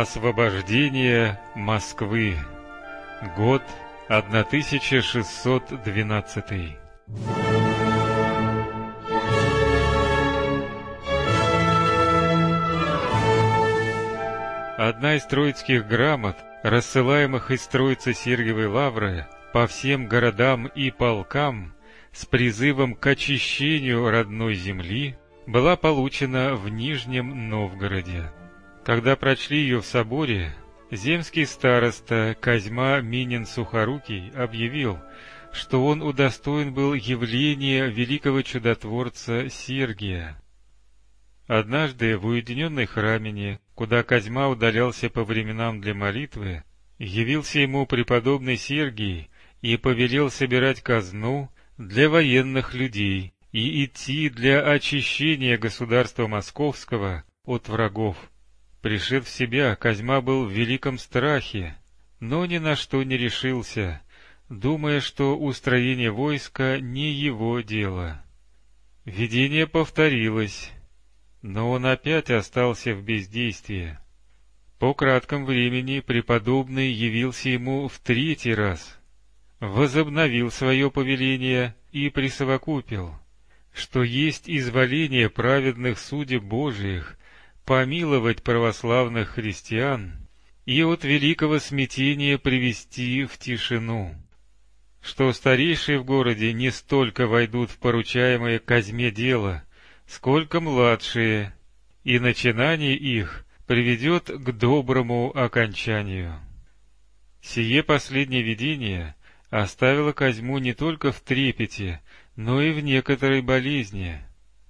Освобождение Москвы. Год 1612. Одна из троицких грамот, рассылаемых из Троицы Сергиевой Лавры по всем городам и полкам с призывом к очищению родной земли, была получена в Нижнем Новгороде. Когда прочли ее в соборе, земский староста Козьма Минин-Сухорукий объявил, что он удостоен был явления великого чудотворца Сергия. Однажды в уединенной храмине, куда Козьма удалялся по временам для молитвы, явился ему преподобный Сергий и повелел собирать казну для военных людей и идти для очищения государства московского от врагов. Пришед в себя, Козьма был в великом страхе, но ни на что не решился, думая, что устроение войска не его дело. Видение повторилось, но он опять остался в бездействии. По кратком времени преподобный явился ему в третий раз, возобновил свое повеление и присовокупил, что есть изволение праведных судеб Божиих помиловать православных христиан и от великого смятения привести в тишину, что старейшие в городе не столько войдут в поручаемое Казьме дело, сколько младшие, и начинание их приведет к доброму окончанию. Сие последнее видение оставило Козьму не только в трепете, но и в некоторой болезни,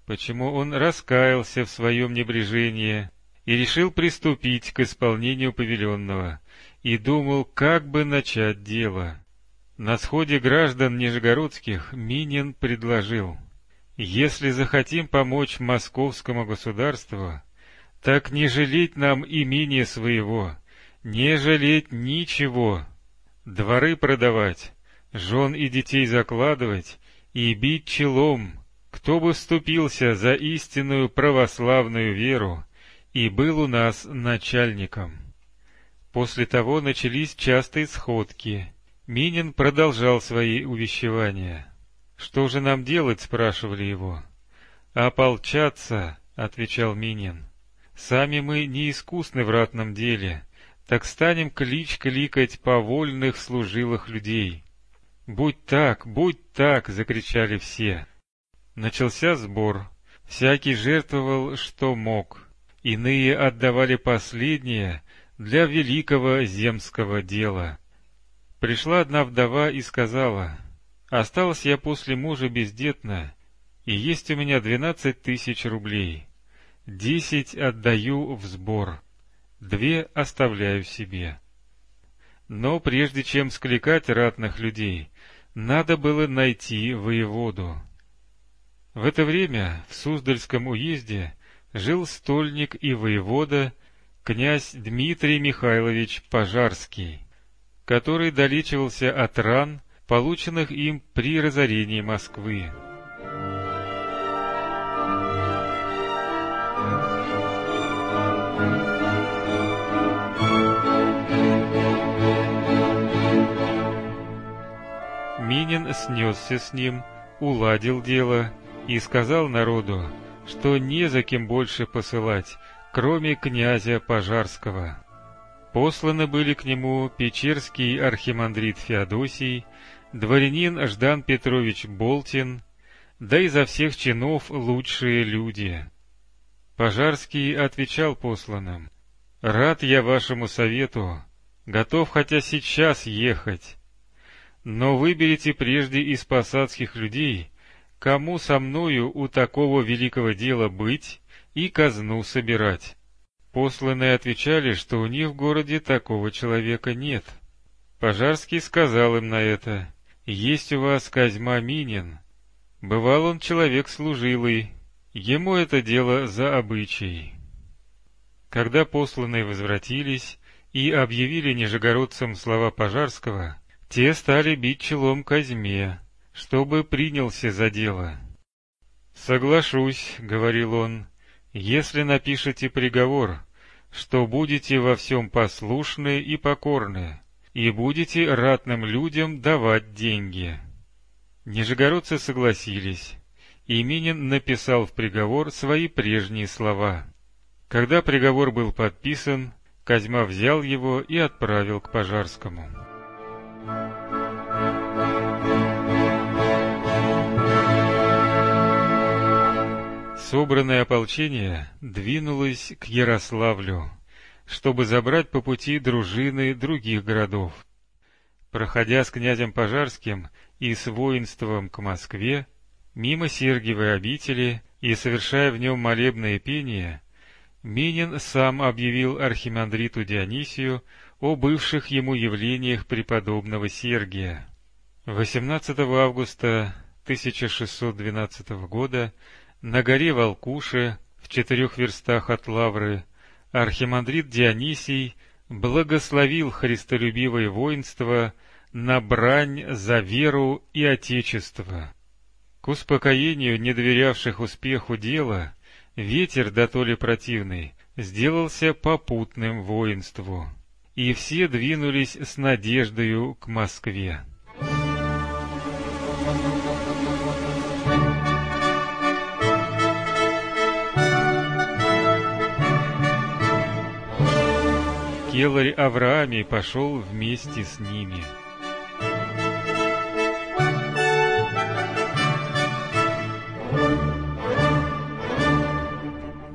почему он раскаялся в своем небрежении и решил приступить к исполнению повеленного, и думал, как бы начать дело. На сходе граждан Нижегородских Минин предложил, «Если захотим помочь московскому государству, так не жалеть нам имения своего, не жалеть ничего, дворы продавать, жен и детей закладывать и бить челом, кто бы вступился за истинную православную веру и был у нас начальником. После того начались частые сходки. Минин продолжал свои увещевания. «Что же нам делать?» — спрашивали его. «Ополчаться», — отвечал Минин. «Сами мы не искусны в ратном деле, так станем клич кликать по вольных служилых людей». «Будь так, будь так!» — закричали все. Начался сбор. Всякий жертвовал, что мог. Иные отдавали последнее для великого земского дела. Пришла одна вдова и сказала, «Осталась я после мужа бездетна, и есть у меня двенадцать тысяч рублей. Десять отдаю в сбор, две оставляю себе». Но прежде чем скликать ратных людей, надо было найти воеводу. В это время в Суздальском уезде жил стольник и воевода князь Дмитрий Михайлович Пожарский, который долечивался от ран, полученных им при разорении Москвы. Минин снесся с ним, уладил дело и сказал народу, что не за кем больше посылать, кроме князя Пожарского. Посланы были к нему Печерский архимандрит Феодосий, дворянин Ждан Петрович Болтин, да изо всех чинов лучшие люди. Пожарский отвечал посланным, «Рад я вашему совету, готов хотя сейчас ехать, но выберите прежде из посадских людей, Кому со мною у такого великого дела быть и казну собирать? Посланные отвечали, что у них в городе такого человека нет. Пожарский сказал им на это, «Есть у вас Козьма Минин. Бывал он человек служилый, ему это дело за обычай». Когда посланные возвратились и объявили нижегородцам слова Пожарского, те стали бить челом Козьме, чтобы принялся за дело. «Соглашусь», — говорил он, — «если напишете приговор, что будете во всем послушны и покорны, и будете ратным людям давать деньги». Нижегородцы согласились, и Минин написал в приговор свои прежние слова. Когда приговор был подписан, Козьма взял его и отправил к Пожарскому. Собранное ополчение двинулось к Ярославлю, чтобы забрать по пути дружины других городов. Проходя с князем Пожарским и с воинством к Москве, мимо Сергиевой обители и совершая в нем молебное пение, Минин сам объявил архимандриту Дионисию о бывших ему явлениях преподобного Сергия. 18 августа 1612 года на горе Волкуше, в четырех верстах от Лавры, архимандрит Дионисий благословил христолюбивое воинство на брань за веру и отечество. К успокоению недоверявших успеху дела ветер, да то ли противный, сделался попутным воинству, и все двинулись с надеждою к Москве. Келарь Авраамий пошел вместе с ними.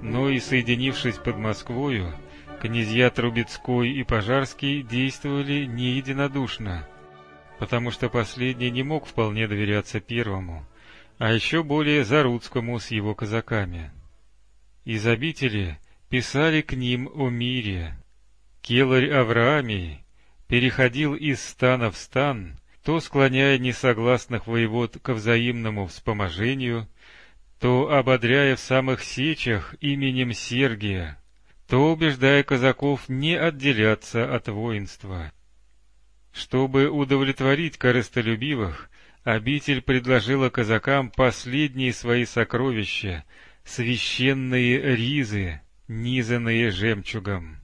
Но и соединившись под Москвою, князья Трубецкой и Пожарский действовали не единодушно, потому что последний не мог вполне доверяться первому, а еще более Заруцкому с его казаками. Из обители писали к ним о мире, Келарь Авраамий переходил из стана в стан, то склоняя несогласных воевод ко взаимному вспоможению, то ободряя в самых сечах именем Сергия, то убеждая казаков не отделяться от воинства. Чтобы удовлетворить корыстолюбивых, обитель предложила казакам последние свои сокровища — священные ризы, низанные жемчугом.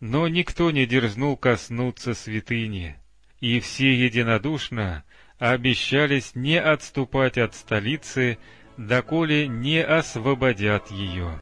Но никто не дерзнул коснуться святыни, и все единодушно обещались не отступать от столицы, доколе не освободят ее.